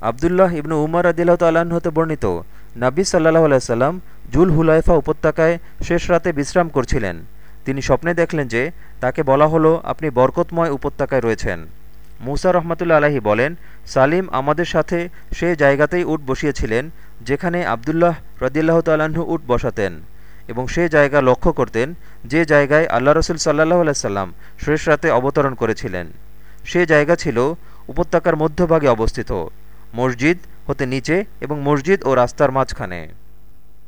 আবদুল্লাহ ইবনু উমর আদিল্লাহ তাল্লাহ্ন হতে বর্ণিত, নাবী সাল্লাহ আলাইসাল্লাম জুল হুলাইফা উপত্যকায় শেষ রাতে বিশ্রাম করছিলেন। তিনি স্বপ্নে দেখলেন যে তাকে বলা হলো, আপনি বরকতময় উপত্যকায় রয়েছেন। মুসা রহমতুল্লা আলাহি বলেন, সালিম আমাদের সাথে সে জায়গাতেই উট বসিয়েছিলেন, যেখানে আবদুল্লাহ রদিল্লাহ তাল্লাহ্ন উট বসাতেন এবং সে জায়গা লক্ষ্য করতেন, যে জায়গায় আল্লাহ রসুল সাল্লাহ আলাইসাল্লাম শেষ রাতে অবতরণ করেছিলেন। সে জায়গা ছিল উপত্যকার মধ্যভাগে অবস্থিত। মসজিদ হতে নিচে এবং মসজিদ ও রাস্তার মাঝখানে।